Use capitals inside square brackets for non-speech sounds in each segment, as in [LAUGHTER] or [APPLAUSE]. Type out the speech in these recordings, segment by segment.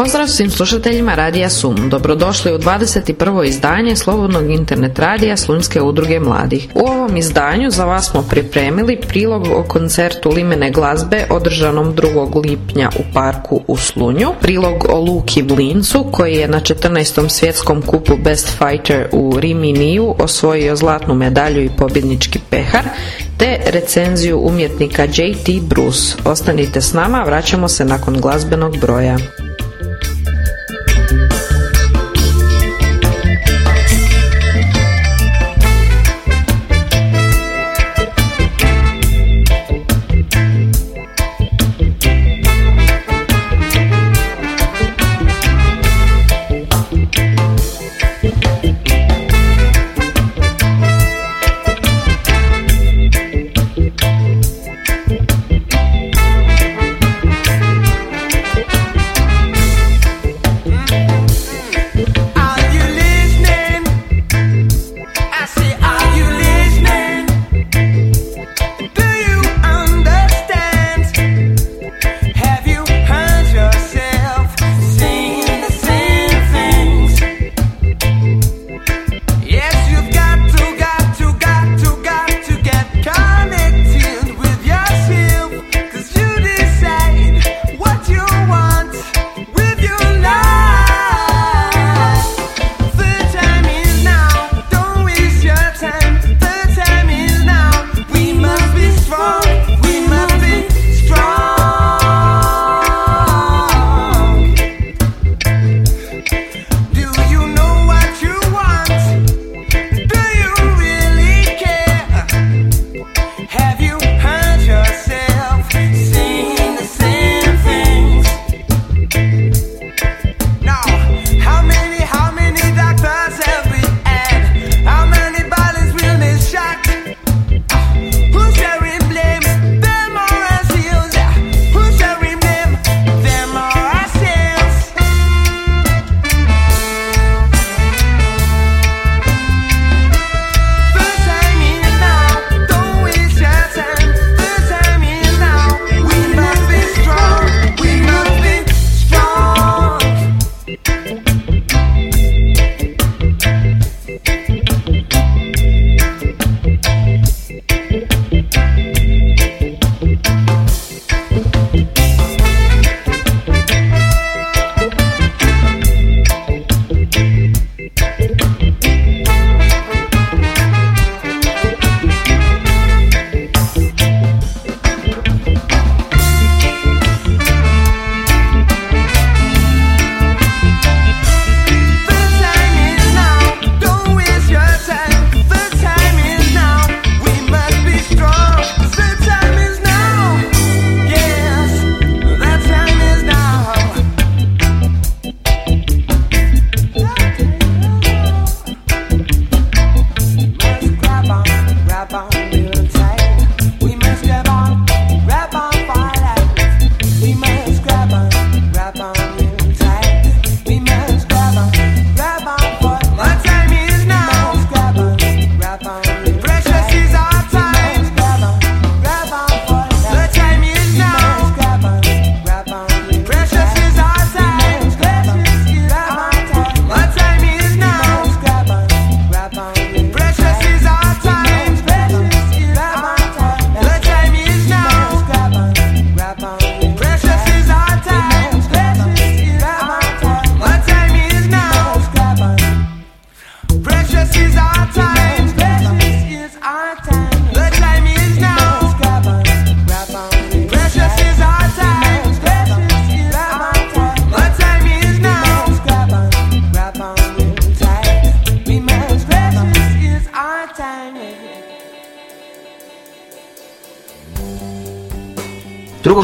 Pozdrav svim slušateljima Radija Sum. Dobrodošli u 21. izdanje Slobodnog internet radija Slunjske udruge mladih. U ovom izdanju za vas smo pripremili prilog o koncertu Limene glazbe održanom 2. lipnja u parku u Slunju, prilog o Luki Blincu koji je na 14. svjetskom kupu Best Fighter u Riminiju osvojio zlatnu medalju i pobjednički pehar, te recenziju umjetnika JT Bruce. Ostanite s nama, vraćamo se nakon glazbenog broja.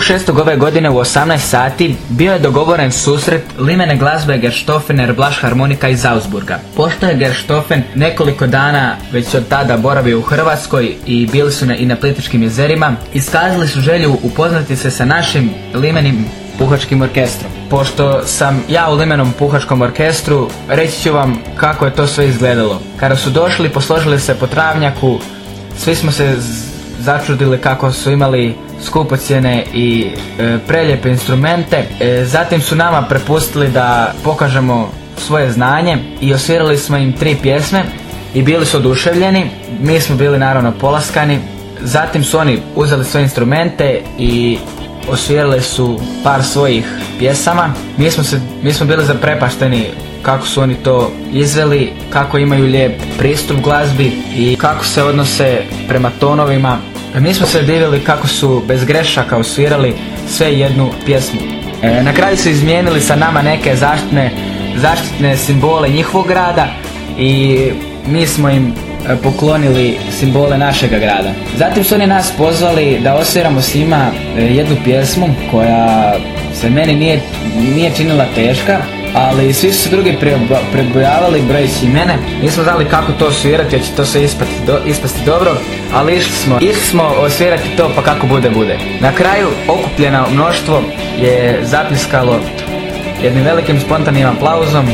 Šestog ove godine u 18 sati bio je dogovoren susret limene glazbe Gerstofener Blaš harmonika iz Augsburga. Pošto je Gerstofen nekoliko dana već od tada boravio u Hrvatskoj i bili su i na Plitičkim jezerima, iskazali su želju upoznati se sa našim limenim puhačkim orkestrom. Pošto sam ja u limenom puhačkom orkestru, reći ću vam kako je to sve izgledalo. Kada su došli, posložili se po travnjaku, svi smo se začudili kako su imali skupocjene i e, preljepe instrumente. E, zatim su nama prepustili da pokažemo svoje znanje i osvirali smo im tri pjesme i bili su oduševljeni. Mi smo bili naravno polaskani. Zatim su oni uzeli svoje instrumente i osvirali su par svojih pjesama. Mi smo, se, mi smo bili zaprepašteni kako su oni to izveli, kako imaju lijep pristup glazbi i kako se odnose prema tonovima. Mi smo se divili kako su bez grešaka osvirali sve jednu pjesmu. E, na kraju su izmijenili sa nama neke zaštitne, zaštitne simbole njihovog grada i mi smo im e, poklonili simbole našega grada. Zatim su oni nas pozvali da osviramo s njima e, jednu pjesmu koja se meni nije, nije činila teška, ali svi su se drugi prebojavali brojeći mene. Nismo znali kako to osvirati, jer će to sve ispasti, do, ispasti dobro, ali išli smo, išli smo osvirati to pa kako bude bude. Na kraju okupljeno mnoštvo je zapiskalo jednim velikim spontanim aplauzom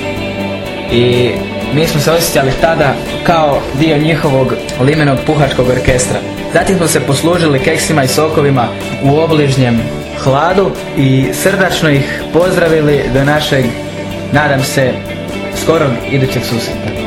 i mi smo se osjećali tada kao dio njihovog limenog puhačkog orkestra. Zatim smo se poslužili keksima i sokovima u obližnjem hladu i srdačno ih pozdravili do našeg, nadam se, skorog idućeg susreta.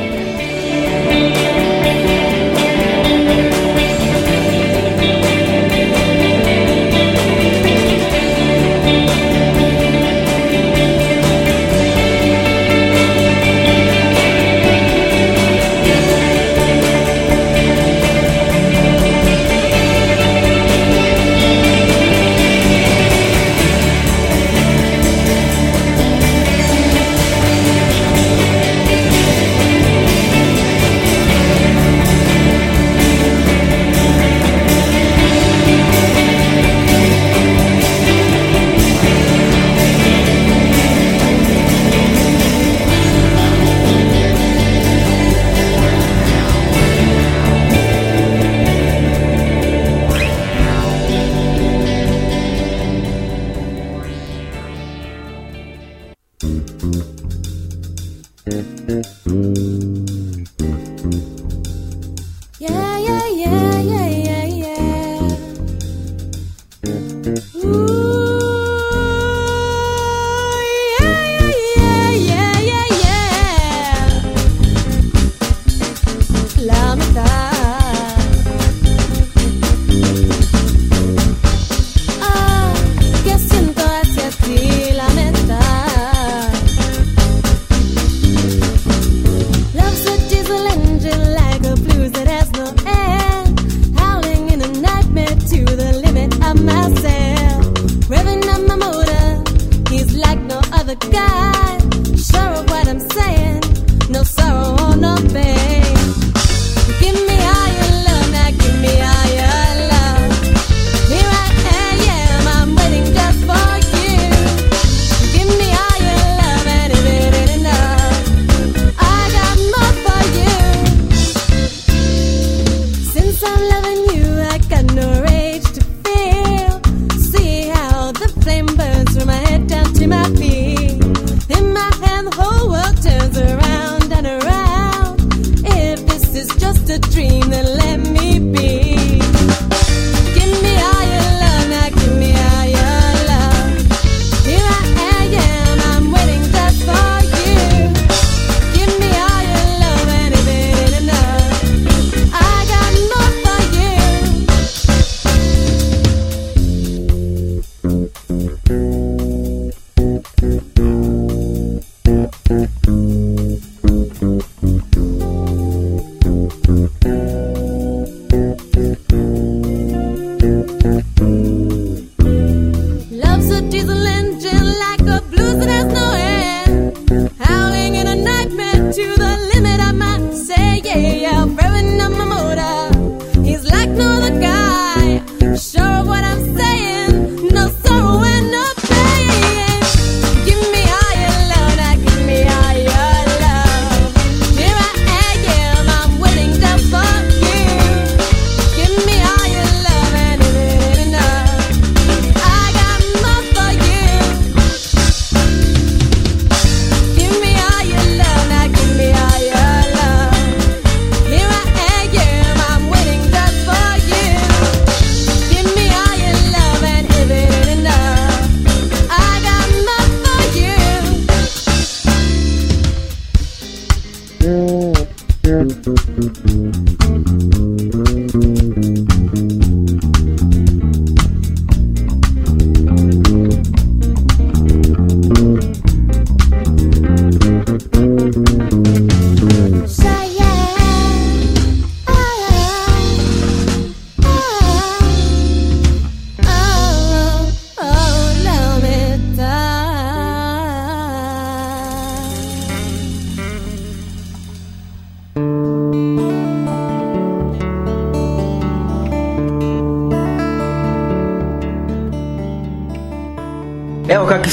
Yeah, yeah, yeah.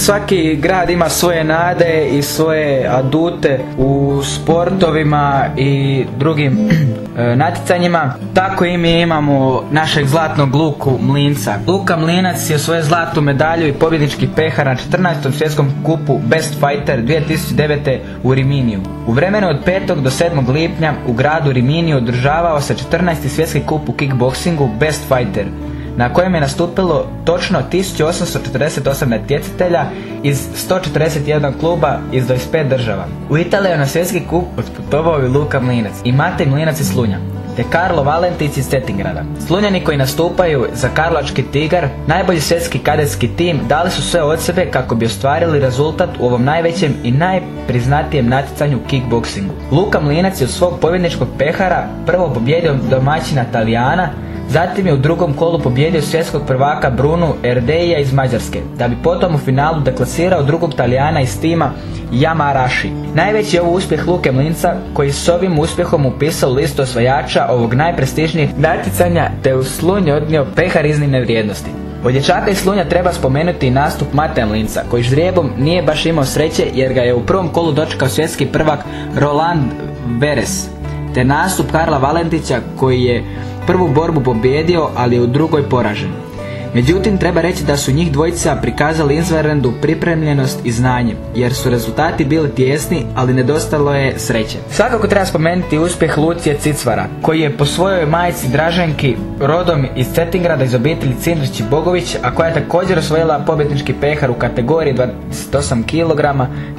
Svaki grad ima svoje nade i svoje adute u sportovima i drugim [CLEARS THROAT] e, natjecanjima. Tako i mi imamo našeg zlatnog Luku Mlinca. Luka Mlinac je svoju zlatnu medalju i pobjednički pehar na 14. svjetskom kupu Best Fighter 2009. u Riminiju. U vremenu od 5. do 7. lipnja u gradu Riminiju održavao se 14. svjetski kup u kickboxingu Best Fighter na kojem je nastupilo točno 1848 natjecatelja iz 141 kluba iz 25 država. U Italiju na svjetski kup otputovao i Luka Mlinac i Matej Mlinac iz Slunja te Karlo Valentić iz Cetingrada. Slunjani koji nastupaju za Karlovački Tigar, najbolji svjetski kadetski tim, dali su sve od sebe kako bi ostvarili rezultat u ovom najvećem i najpriznatijem natjecanju kickboxingu. Luka Mlinac je od svog pobjedničkog pehara prvo pobjedio domaćina Talijana, Zatim je u drugom kolu pobjedio svjetskog prvaka Brunu Erdeija iz Mađarske, da bi potom u finalu deklasirao drugog Talijana iz tima Yamarashi. Najveći je ovo uspjeh Luke Mlinca, koji s ovim uspjehom upisao listu osvajača ovog najprestižnijeg natjecanja, te u slunj odnio pehar iznimne vrijednosti. Od dječaka iz Slunja treba spomenuti nastup Mateja Mlinca, koji ždrijebom nije baš imao sreće jer ga je u prvom kolu dočekao svjetski prvak Roland Veres, te nastup Karla Valentića koji je prvu borbu pobjedio, ali je u drugoj poražen. Međutim, treba reći da su njih dvojica prikazali izvanrednu pripremljenost i znanje, jer su rezultati bili tjesni, ali nedostalo je sreće. Svakako treba spomenuti uspjeh Lucije Cicvara, koji je po svojoj majici Draženki rodom iz Cetingrada iz obitelji Cindrić Bogović, a koja je također osvojila pobjednički pehar u kategoriji 28 kg,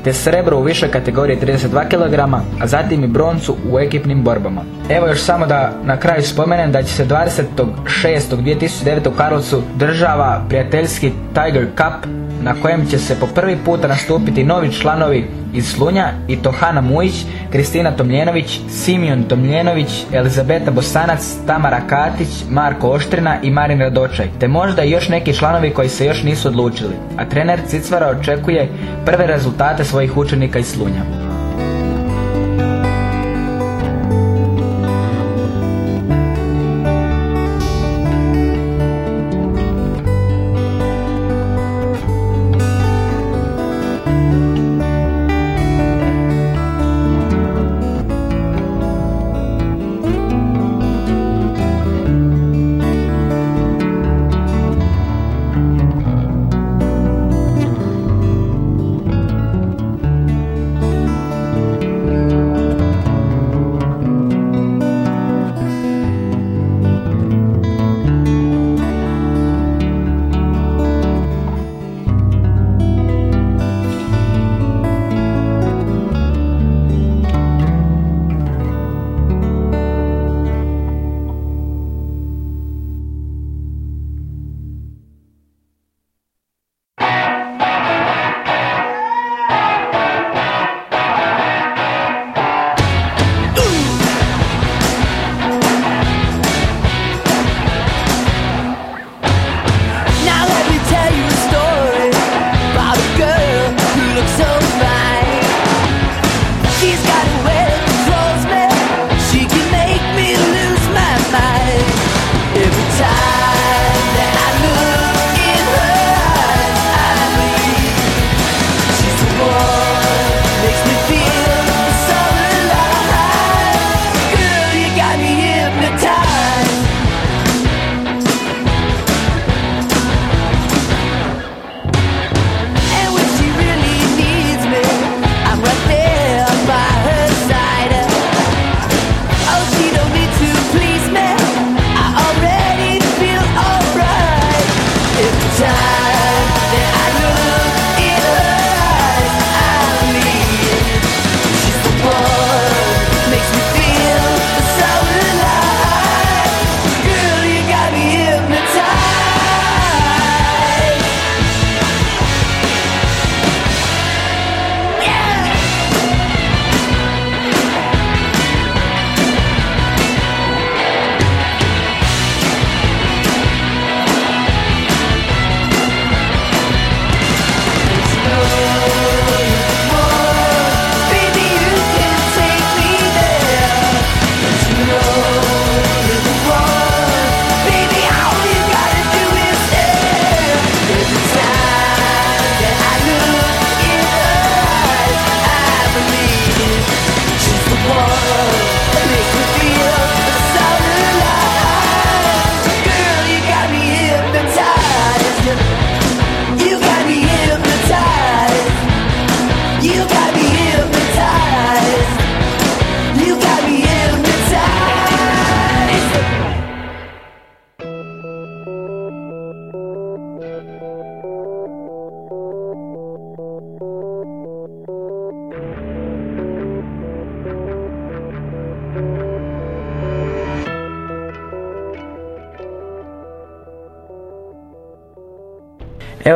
te srebro u višoj kategoriji 32 kg, a zatim i broncu u ekipnim borbama. Evo još samo da na kraju spomenem da će se 26.2009. u Karlovcu država prijateljski Tiger Cup na kojem će se po prvi puta nastupiti novi članovi iz Slunja i to Hana Mujić, Kristina Tomljenović, Simion Tomljenović, Elizabeta Bosanac, Tamara Katić, Marko Oštrina i Marin Radočaj, te možda i još neki članovi koji se još nisu odlučili. A trener Cicvara očekuje prve rezultate svojih učenika iz Slunja.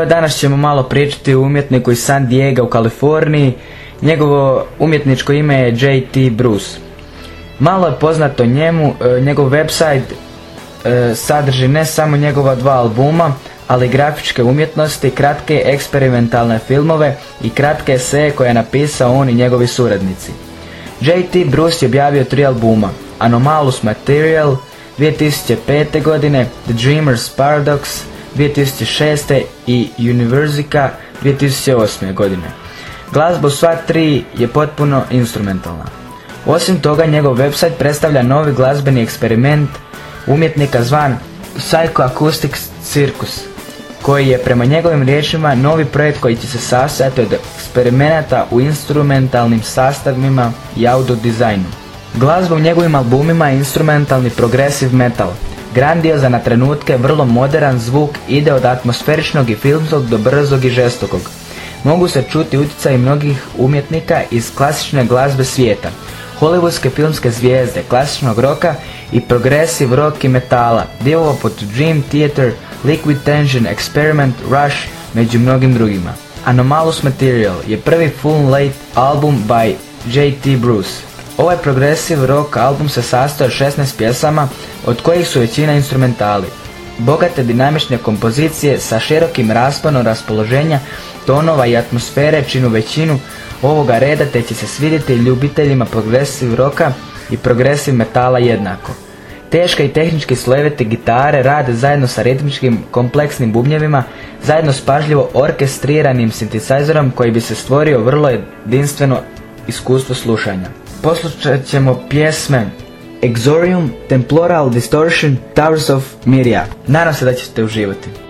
Danas ćemo malo pričati o umjetniku iz San Diego u Kaliforniji. Njegovo umjetničko ime je J.T. Bruce. Malo je poznato njemu, e, njegov website e, sadrži ne samo njegova dva albuma, ali grafičke umjetnosti, kratke eksperimentalne filmove i kratke eseje koje je napisao on i njegovi suradnici. J.T. Bruce je objavio tri albuma, Anomalous Material 2005. godine, The Dreamer's Paradox 2006. i Universica 2008. godine. Glazba sva tri je potpuno instrumentalna. Osim toga, njegov website predstavlja novi glazbeni eksperiment umjetnika zvan Psychoacoustic Circus, koji je prema njegovim riječima novi projekt koji će se sastojati od eksperimenata u instrumentalnim sastavima i audio dizajnu. Glazba u njegovim albumima je instrumentalni progressive metal, grandiozan na trenutke, vrlo modern zvuk ide od atmosferičnog i filmskog do brzog i žestokog. Mogu se čuti utjecaj mnogih umjetnika iz klasične glazbe svijeta, hollywoodske filmske zvijezde, klasičnog roka i progressive rock i metala, divova pod Dream Theater, Liquid Tension, Experiment, Rush, među mnogim drugima. Anomalous Material je prvi full late album by J.T. Bruce. Ovaj progressive rock album se sastoji od 16 pjesama, od kojih su većina instrumentali. Bogate dinamične kompozicije sa širokim rasponom raspoloženja, tonova i atmosfere činu većinu ovoga reda te će se svidjeti ljubiteljima progressive roka i progressive metala jednako. Teške i tehnički slojevite gitare rade zajedno sa ritmičkim kompleksnim bubnjevima, zajedno s pažljivo orkestriranim sintesajzerom koji bi se stvorio vrlo jedinstveno iskustvo slušanja. Poslušat ćemo pjesme Exorium, Temploral Distortion, Towers of Miria. Nadam se da ćete uživati.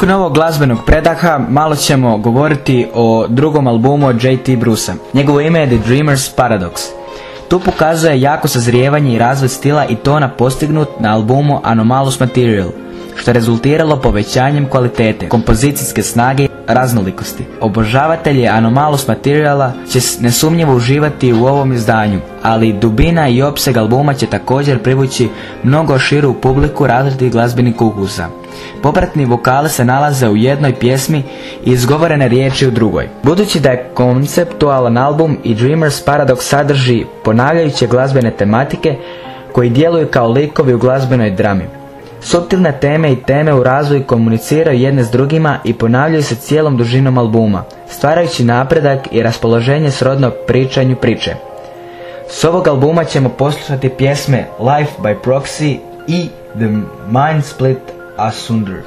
Nakon ovog glazbenog predaha malo ćemo govoriti o drugom albumu od J.T. Brusa. Njegovo ime je The Dreamer's Paradox. Tu pokazuje jako sazrijevanje i razvoj stila i tona postignut na albumu Anomalous Material, što je rezultiralo povećanjem kvalitete, kompozicijske snage i raznolikosti. Obožavatelji Anomalous Materiala će nesumnjivo uživati u ovom izdanju, ali dubina i opseg albuma će također privući mnogo širu publiku različitih glazbenih ukusa. Popratni vokale se nalaze u jednoj pjesmi i izgovorene riječi u drugoj. Budući da je konceptualan album i Dreamers Paradox sadrži ponavljajuće glazbene tematike koji djeluju kao likovi u glazbenoj drami. Subtilne teme i teme u razvoju komuniciraju jedne s drugima i ponavljaju se cijelom dužinom albuma, stvarajući napredak i raspoloženje srodno pričanju priče. S ovog albuma ćemo poslušati pjesme Life by Proxy i The Mind Split Asunder.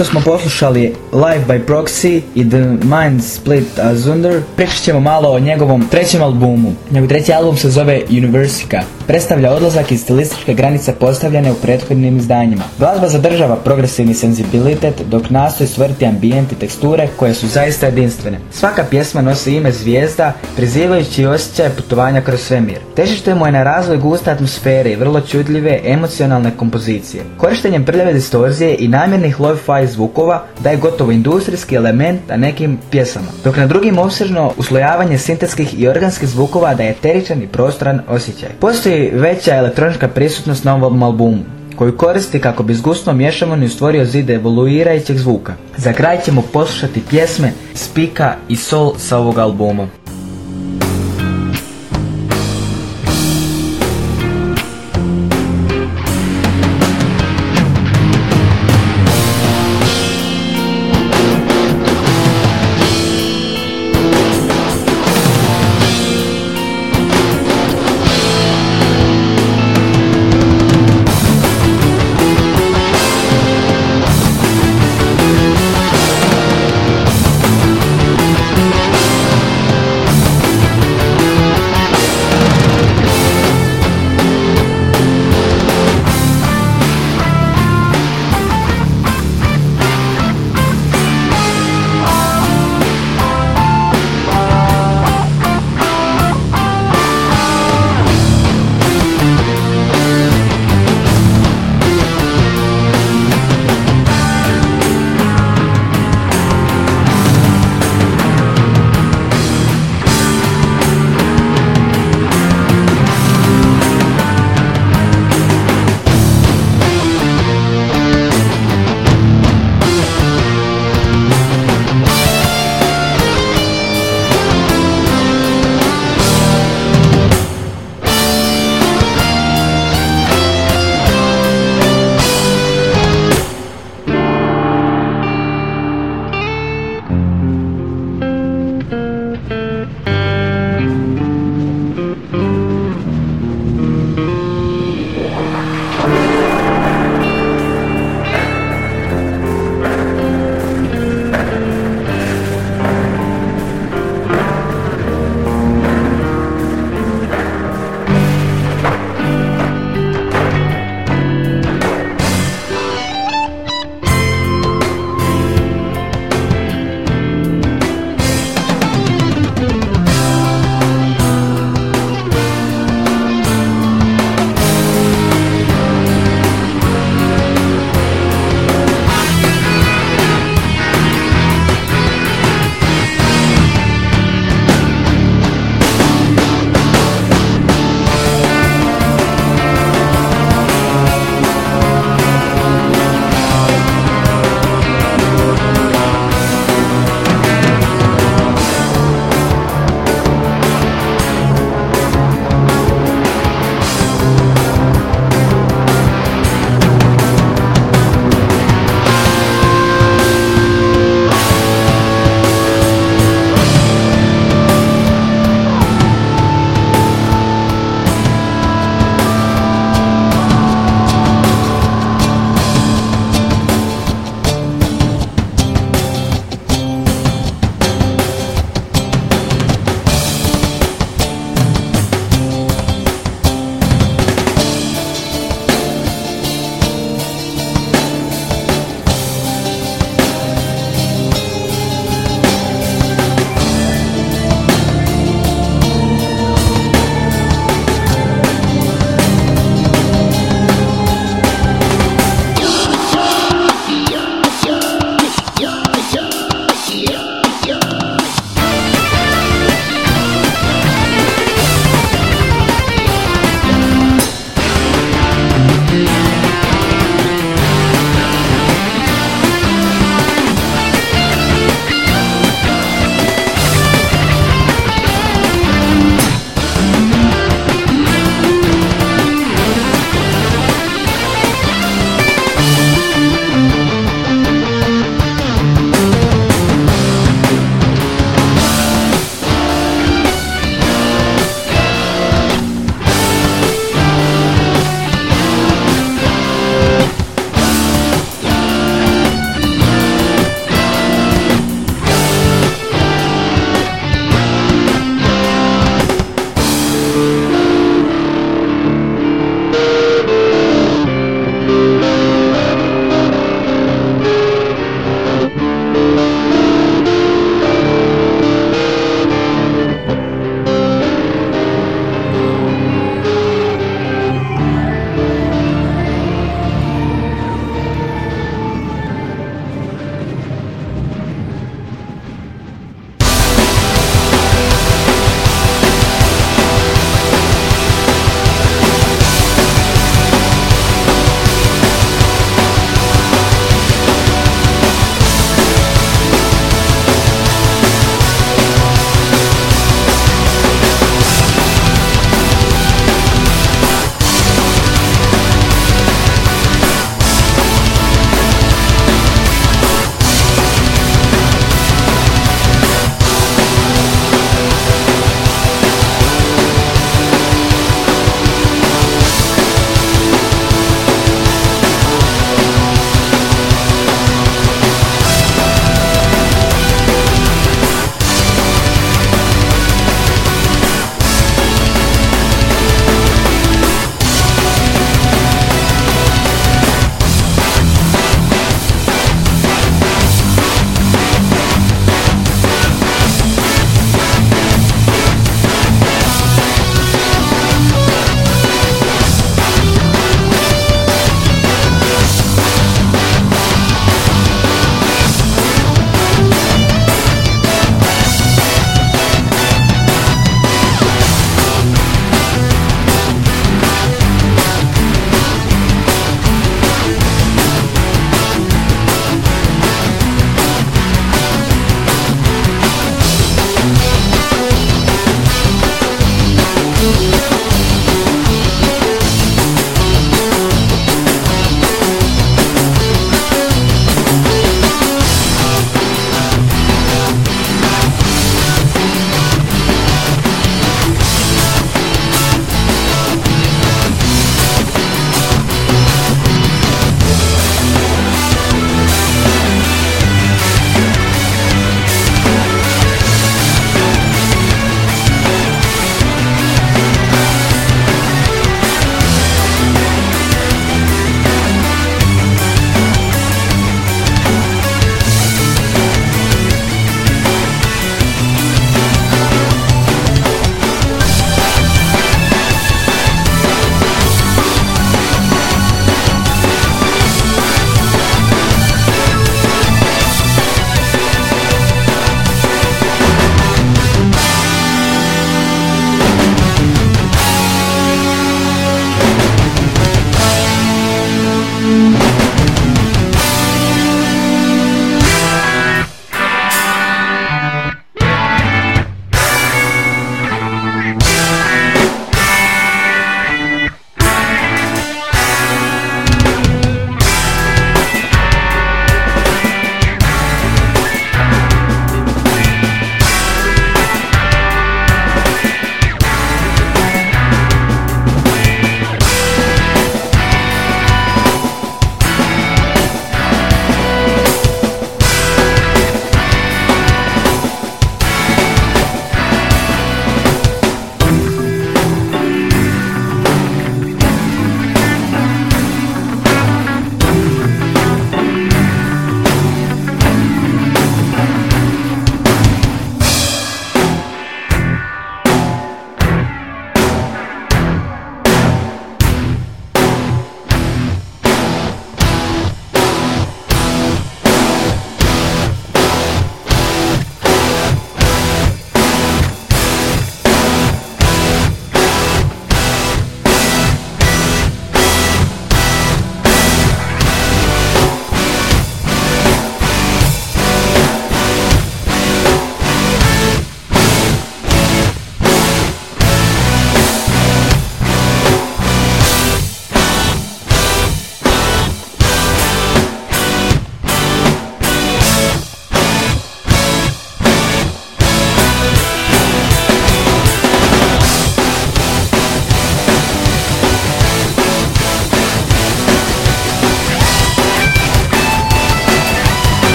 Što smo poslušali Live by Proxy i The Mind Split Asunder, pričat ćemo malo o njegovom trećem albumu. Njegov treći album se zove Universica. Predstavlja odlazak iz stilističke granice postavljene u prethodnim izdanjima. Glazba zadržava progresivni senzibilitet dok nastoji stvoriti ambijent i teksture koje su zaista jedinstvene. Svaka pjesma nosi ime zvijezda, prizivajući osjećaj putovanja kroz svemir. Težište mu je na razvoj guste atmosfere i vrlo čudljive emocionalne kompozicije. Korištenjem prljave distorzije i namjernih lo-fi zvukova daje gotovo industrijski element na nekim pjesama, dok na drugim opsežno uslojavanje sintetskih i organskih zvukova daje teričan i prostoran osjećaj. Postoji veća elektronička prisutnost na ovom albumu, koju koristi kako bi zgusno mješavano stvorio zid evoluirajućeg zvuka. Za kraj ćemo poslušati pjesme Spika i Sol sa ovog albuma.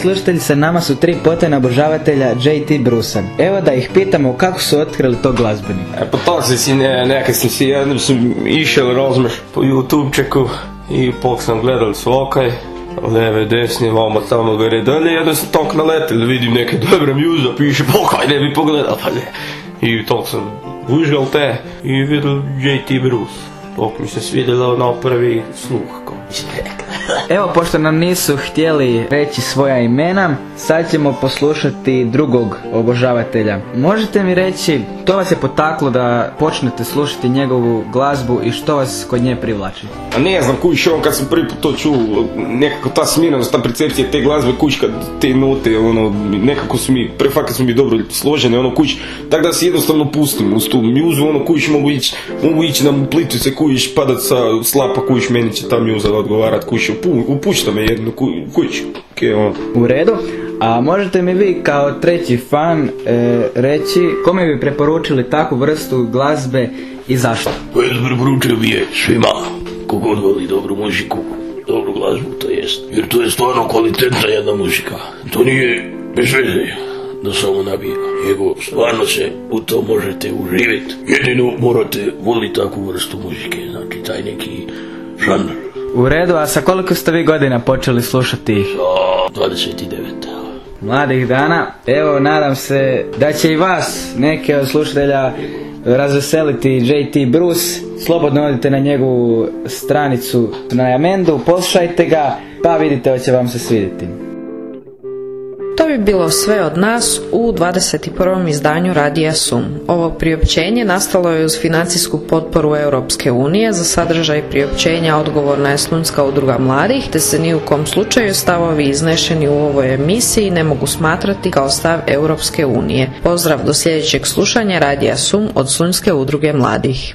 Slušatelji, sa nama su tri potena obožavatelja JT Brusa. Evo da ih pitamo kako su otkrili to glazbeni. E, pa to si si, ne, nekaj sam si jednom sam išel, razumeš, po YouTubečeku i pok sam gledal svokaj, leve, desne, vamo tamo gore dalje, jednom sam tok naletel vidim neke dobre mjuze, piše, pokaj ne bi pogledal, pa ne. I tok sam užgal te i vidio JT Bruce. Tok mi se svidjelo na prvi sluh, Evo, pošto nam nisu htjeli reći svoja imena, sad ćemo poslušati drugog obožavatelja. Možete mi reći, to vas je potaklo da počnete slušati njegovu glazbu i što vas kod nje privlači? A ne znam, kuć, on kad sam prvi put to čuo, nekako ta smirenost, ta percepcija te glazbe, kuć, kad te note, ono, nekako su mi, pre fakat su mi dobro složene, ono, kuć, tako da se jednostavno pustim uz tu mjuzu, ono, kuć, mogu ići, mogu ići na plitu se kuć, padat sa slapa, kuć, meni će ta mjuza odgovarat, kuć, upu, upušta me jednu ku, kuć, okay, ono. U redu. A možete mi vi kao treći fan e, reći kome bi preporučili takvu vrstu glazbe i zašto? Pa ja preporučio bi je svima, kogod voli dobru muziku, dobru glazbu to jest. Jer to je stvarno kvalitetna jedna muzika. To nije bez veze da samo nabija. Nego stvarno se u to možete uživjeti. Jedino morate voliti takvu vrstu muzike, znači taj neki žanr. U redu, a sa koliko ste vi godina počeli slušati ih? Sa 29. Mladih dana, evo nadam se da će i vas neke od slušatelja razveseliti JT Bruce. Slobodno odite na njegovu stranicu na Jamendu, poslušajte ga, pa vidite hoće vam se svidjeti. To bi bilo sve od nas u 21. izdanju Radija Sum. Ovo priopćenje nastalo je uz financijsku potporu Europske unije za sadržaj priopćenja odgovorna je Slunjska udruga mladih, te se ni u kom slučaju stavovi iznešeni u ovoj emisiji ne mogu smatrati kao stav Europske unije. Pozdrav do sljedećeg slušanja Radija Sum od Slunjske udruge mladih.